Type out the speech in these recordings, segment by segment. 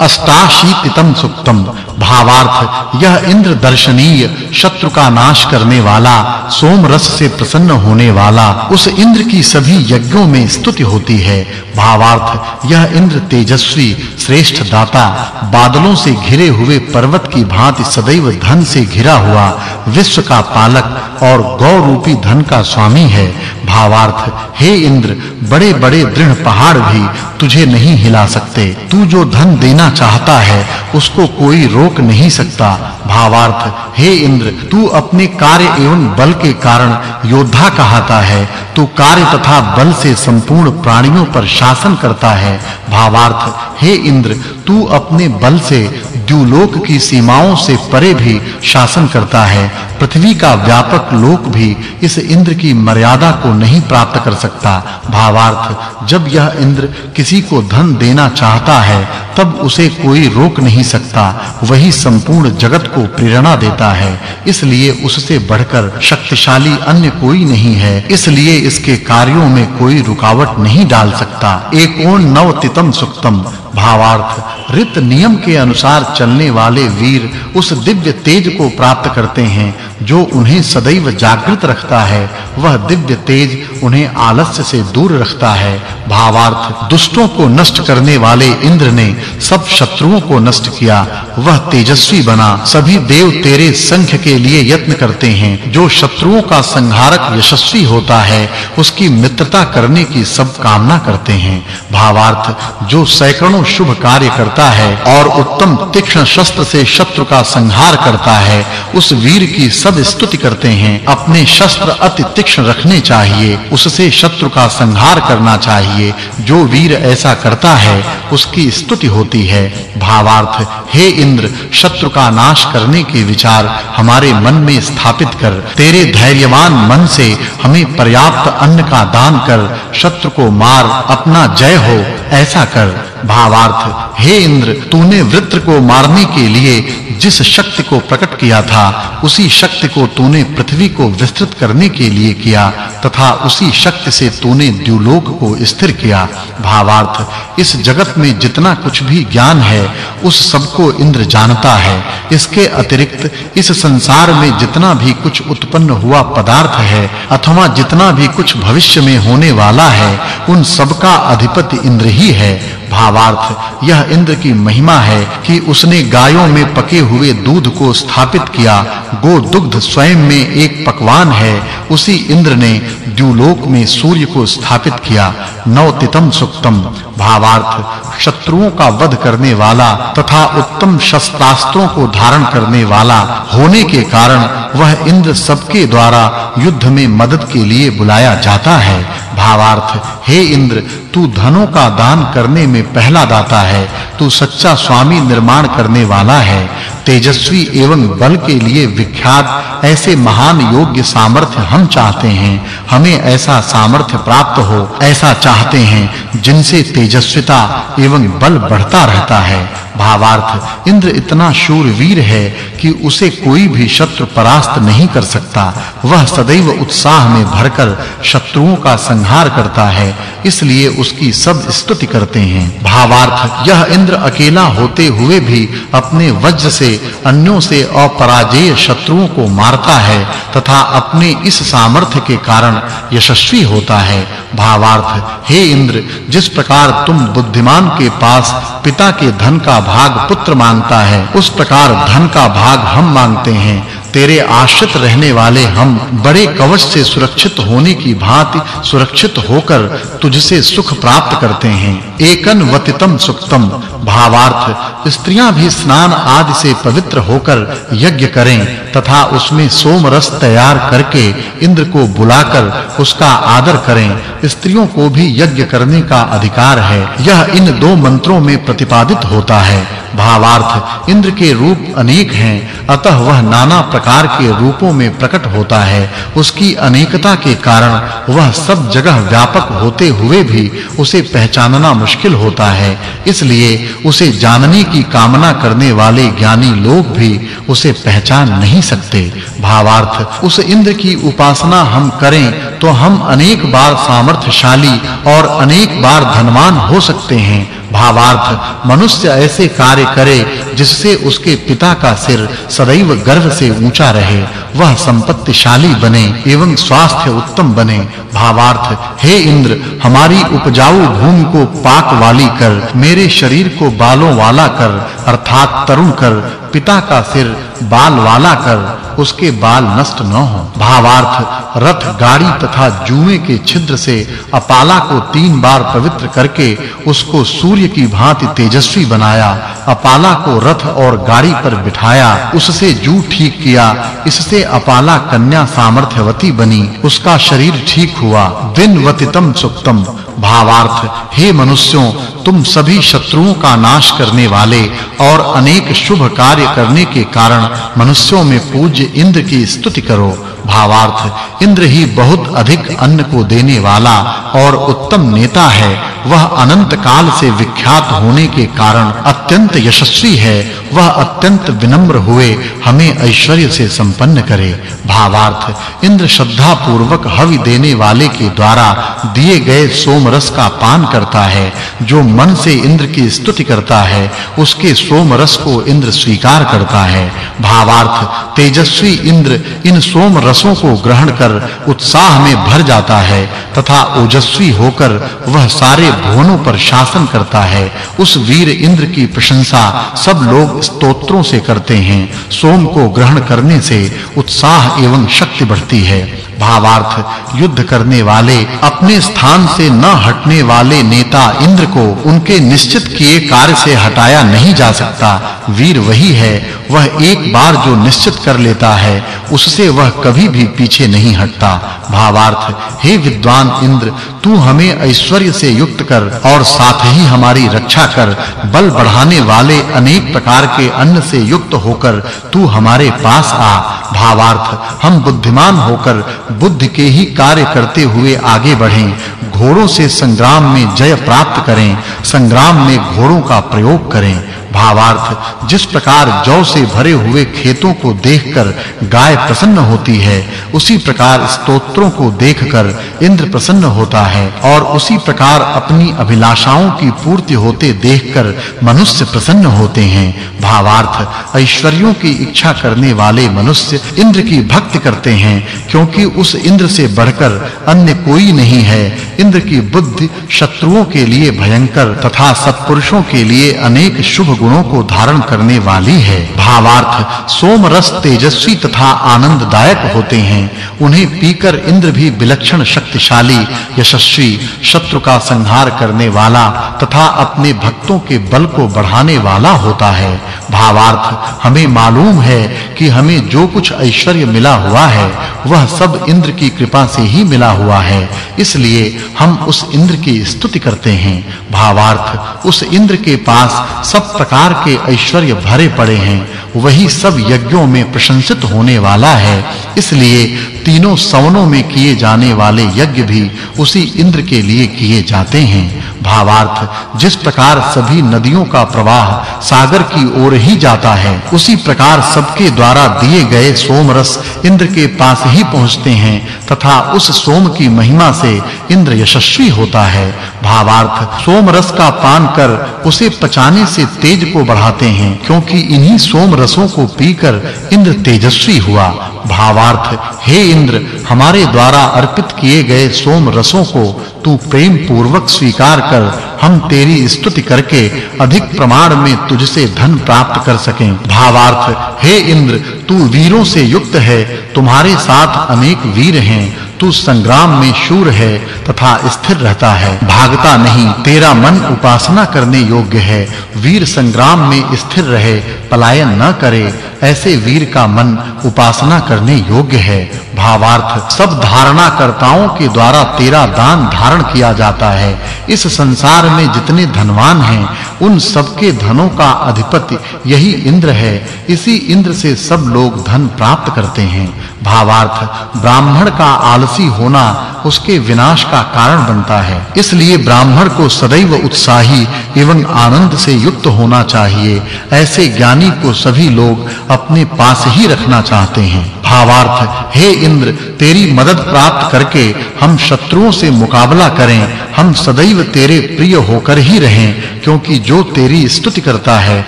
अष्टाशीतितम सुक्तम भावार्थ, यह इंद्र दर्शनीय, शत्रु का नाश करने वाला सोम रस से प्रसन्न होने वाला, उस इंद्र की सभी यज्ञों में स्तुति होती है। भावार्थ, यह इंद्र तेजस्वी, श्रेष्ठ दाता, बादलों से घिरे हुए पर्वत की भांति सदैव धन से घिरा हुआ, विश्व का पालक और गौ रूपी धन का स्वामी है। भावार्थ, हे इंद्र, बड़े-बड़े दृढ़ पहाड़ भी तुझे नहीं हिला सकते। तू जो धन देना चाहता है, उसको कोई रोक नहीं सकता। भावार्थ, हे इंद्र, तू अपने कार्य एवं बल के कारण योद्धा कहता है, तू कार्य तथा बल से संपूर्ण प्राणियों पर शासन करता है। भावार्थ, हे इंद्र, तू अपने बल से द्युलोक की सीमाओं से परे भी शासन करता है। पृथ्वी का व्यापक लोक भी इस इंद्र की मर्यादा को नहीं प्राप्त कर सकता। भावार्थ, जब यह इंद्र किसी को धन देना चाहता है, तब उसे कोई रोक नहीं सकता, वही संपूर्ण जगत को प्रेरणा देता है। इसलिए उससे बढ़कर शक्तिशाली अन्य कोई नहीं है। इसलिए इसके कार्यों में कोई रुकावट नहीं डाल सकता। एकोन नवतितम सुक्तम। भावार्थ, रित नियम के अनुसार चलने वाले वीर उस दिव्य तेज को प्राप्त करते हैं, जो उन्हें सदैव जागृत रखता है। वह दिव्य तेज उन्हें आलस्य से दूर रखता है। भावार्थ, दुष्टों को नष्ट करने वाले इंद्र ने सब शत्रुओं को नष्ट किया, वह तेजस्वी बना। सभी देव तेरे संख्य के लिए यत्न करते हैं। जो शत्रुओं का संहारक यशस्वी होता है, उसकी मित्रता करने की सब कामना करते हैं। भावार्थ, जो सैकड़ों शुभ कार्य करता है और उत्तम तीक्ष्ण शस्त्र से शत्रु का संहार करता है, उस वीर की सब स्तुति करते हैं। अपने शस्त्र अति तीक्ष्ण रखने चाहिए, उससे शत्रु का संहार करना चाहिए। जो वीर ऐसा करता है, उसकी स्तुति होती है। भावार्थ, हे इंद्र, शत्रु का नाश करने के विचार हमारे मन में स्थापित कर, तेरे धैर्यवान मन से हमें पर्याप्त अन्न का दान कर, शत्रु को मार, अपना जय हो। ऐसा कर, भावार्थ, हे इंद्र, तूने वृत्र को मारने के लिए जिस शक्ति को प्रकट किया था, उसी शक्ति को तूने पृथ्वी को विस्तृत करने के लिए किया, तथा उसी शक्ति से तूने द्युलोक को स्थिर किया। भावार्थ, इस जगत में जितना कुछ भी ज्ञान है, उस सबको इंद्र जानता है। इसके अतिरिक्त, इस संसार में जितना भी कुछ उत्पन्न हुआ पदार्थ है, अथवा जितना भी कुछ भविष्य में होने वाला है, उन सब का अधिपति इंद्र ही है। भावार्थ, यह इंद्र की महिमा है कि उसने गायों में पके हुए दूध को स्थापित किया। गो दुग्ध स्वयं में एक पकवान है। उसी इंद्र ने द्युलोक में सूर्य को स्थापित किया, नवतितम सुक्तम। भावार्थ, शत्रुओं का वध करने वाला तथा उत्तम शस्त्रास्त्रों को धारण करने वाला होने के कारण वह इंद्र सबके द्वारा युद्ध में मदद के लिए बुलाया जाता है। भावार्थ, हे इंद्र, तू धनों का दान करने में पहला दाता है, तू सच्चा स्वामी निर्माण करने वाला है। तेजस्वी एवं बल के लिए विख्यात ऐसे महान योग्य सामर्थ्य हम चाहते हैं। हमें ऐसा सामर्थ्य प्राप्त हो, ऐसा चाहते हैं जिनसे तेजस्विता एवं बल बढ़ता रहता है। भावार्थ। इंद्र इतना शूरवीर है कि उसे कोई भी शत्रु परास्त नहीं कर सकता। वह सदैव उत्साह में भरकर शत्रुओं का संहार करता है, इसलिए उसकी सब स्तुति करते हैं। भावार्थ, यह इंद्र अकेला होते हुए भी अपने वज्र से, अन्यों से अपराजेय शत्रुओं को मारता है तथा अपने इस सामर्थ्य के कारण यशस्वी होता है। भावार्थ, हे इंद्र, जिस प्रकार तुम बुद्धिमान के पास पिता के धन का भाग पुत्र माँगता है, उस प्रकार धन का भाग हम मांगते हैं। तेरे आश्रित रहने वाले हम बड़े कवच से सुरक्षित होने की भांति सुरक्षित होकर तुझसे सुख प्राप्त करते हैं। एकन वतितम सुक्तम। भावार्थ, स्त्रियाँ भी स्नान आदि से पवित्र होकर यज्ञ करें, तथा उसमें सोम रस तैयार करके इंद्र को बुलाकर उसका आदर करें। स्त्रियों को भी यज्ञ करने का अधिकार है। यह इन दो मंत्रों में प्रतिपादित होता है। भावार्थ, इंद्र के रूप अनेक हैं, अतः वह नाना प्रकार के रूपों में प्रकट होता है। उसकी अनेकता के कारण वह सब जगह व्यापक होते हुए भी उसे पहचानना मुश्किल होता है। इसलिए उसे जानने की कामना करने वाले ज्ञानी लोग भी उसे पहचान नहीं सकते। भावार्थ, उस इंद्र की उपासना हम करें तो हम अनेक बार सामर्थ्यशाली और अनेक बार धनवान हो सकते हैं। भावार्थ, मनुष्य ऐसे कार्य करे जिससे उसके पिता का सिर सदैव गर्व से ऊँचा रहे। वह संपत्तिशाली बने एवं स्वास्थ्य उत्तम बने। भावार्थ, हे इंद्र, हमारी उपजाऊ भूमि को पाक वाली कर, मेरे शरीर को बालों वाला कर, अर्थात तरुण कर, पिता का सिर बाल वाला कर उसके बाल नष्ट न हो। भावार्थ रथ, गाड़ी तथा जुए के छिद्र से अपाला को तीन बार पवित्र करके उसको सूर्य की भांति तेजस्वी बनाया, अपाला को रथ और गाड़ी पर बिठाया, उससे जू ठीक किया, इससे अपाला कन्या सामर्थ्यवती बनी, उसका शरीर ठीक हुआ। दिनवतितम सुक्तम। भावार्थ, हे मनुष्यों, तुम सभी शत्रुओं का नाश करने वाले और अनेक शुभ कार्य करने के कारण मनुष्यों में पूज्य इंद्र की स्तुति करो, भावार्थ। इंद्र ही बहुत अधिक अन्न को देने वाला और उत्तम नेता है। वह अनंत काल से विख्यात होने के कारण अत्यंत यशस्वी है, वह अत्यंत विनम्र हुए, हमें ऐश्वर्य से संपन्न करे। भावार्थ, इंद्र श्रद्धा पूर्वक हवि देने वाले के द्वारा दिए गए सोम रस का पान करता है। जो मन से इंद्र की स्तुति करता है, उसके सोम रस को इंद्र स्वीकार करता है। भावार्थ, तेजस्वी इंद्र इन सोम रसों को ग्रहण कर उत्साह में भर जाता है, तथा ओजस्वी होकर वह सारे भुवनों पर शासन करता है। उस वीर इंद्र की प्रशंसा सब लोग स्तोत्रों से करते हैं। सोम को ग्रहण करने से उत्साह एवं शक्ति बढ़ती है। भावार्थ युद्ध करने वाले, अपने स्थान से न हटने वाले नेता इंद्र को उनके निश्चित किए कार्य से हटाया नहीं जा सकता। वीर वही है, वह एक बार जो निश्चित कर लेता है, उससे वह कभी भी पीछे नहीं हटता। भावार्थ, हे विद्वान इंद्र, तू हमें ऐश्वर्य से युक्त कर और साथ ही हमारी रक्षा कर। बल बढ़ाने वाले अनेक प्रकार के अन्न से युक्त होकर तू हमारे पास आ। भावार्थ, हम बुद्धिमान होकर बुद्धि के ही कार्य करते हुए आगे बढ़ें, घोड़ों से संग्राम में जय प्राप्त करें, संग्राम में घोड़ों का प्रयोग करें। भावार्थ, जिस प्रकार जौ से भरे हुए खेतों को देखकर गाय प्रसन्न होती है, उसी प्रकार स्तोत्रों को देखकर इंद्र प्रसन्न होता है, और उसी प्रकार अपनी अभिलाषाओं की पूर्ति होते देखकर मनुष्य प्रसन्न होते हैं। भावार्थ, ऐश्वर्यों की इच्छा करने वाले मनुष्य इंद्र की भक्ति करते हैं, क्योंकि उस इंद्र से बढ़कर अन्य कोई नहीं है। इंद्र की बुद्धि शत्रुओं के लिए भयंकर तथा सत्पुरुषों के लिए अनेक शुभ गुणों को धारण करने वाली है। भावार्थ सोम रस तेजस्वी तथा आनंददायक होते हैं। उन्हें पीकर इंद्र भी विलक्षण शक्तिशाली, यशस्वी, शत्रु का संहार करने वाला तथा अपने भक्तों के बल को बढ़ाने वाला होता है। भावार्थ हमें मालूम है कि हमें जो कुछ ऐश्वर्य मिला हुआ है, वह सब इंद्र की कृपा से ही मिला हुआ है। इसलिए हम उस इंद्र की स्तुति करते हैं। भावार्थ उस इंद्र के पास सब प्रकार के ऐश्वर्य भरे पड़े हैं, वही सब यज्ञों में प्रशंसित होने वाला है। इसलिए तीनों सवनों में किए जाने वाले यज्ञ भी उसी इंद्र के लिए किए जाते हैं। भावार्थ, जिस प्रकार सभी नदियों का प्रवाह सागर की ओर ही जाता है, उसी प्रकार सबके द्वारा दिए गए सोम रस इंद्र के पास ही पहुँचते हैं, तथा उस सोम की महिमा से इंद्र यशस्वी होता है। भावार्थ सोम रस का पान कर उसे पचाने से तेज को बढ़ाते हैं, क्योंकि इन्हीं सोम रसों को पीकर इंद्र तेजस्वी हुआ। भावार्थ, हे इंद्र, हमारे द्वारा अर्पित किए गए सोम रसों को तू प्रेम पूर्वक स्वीकार कर, हम तेरी स्तुति करके अधिक प्रमाण में तुझसे धन प्राप्त कर सकें। भावार्थ, हे इंद्र, तू वीरों से युक्त है, तुम्हारे साथ अनेक वीर हैं तू संग्राम में शूर है तथा स्थिर रहता है। भागता नहीं, तेरा मन उपासना करने योग्य है। वीर संग्राम में स्थिर रहे, पलायन न करे। ऐसे वीर का मन उपासना करने योग्य है। भावार्थ, सब धारणाकर्ताओं के द्वारा तेरा दान धारण किया जाता है। इस संसार में जितने धनवान हैं, उन सबके धनों का अधिपति यही इंद्र है। इसी इंद्र से सब लोग धन प्राप्त करते हैं। भावार्थ, ब्राह्मण का आलसी होना उसके विनाश का कारण बनता है। इसलिए ब्राह्मण को सदैव उत्साही एवं आनंद से युक्त होना चाहिए। ऐसे ज्ञानी को सभी लोग अपने पास ही रखना चाहते हैं। भावार्थ, हे इंद्र, तेरी मदद प्राप्त करके हम शत्रुओं से मुकाबला करें। हम सदैव तेरे प्रिय होकर ही रहें, क्योंकि जो तेरी स्तुति करता है,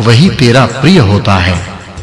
वही तेरा प्रिय होता है।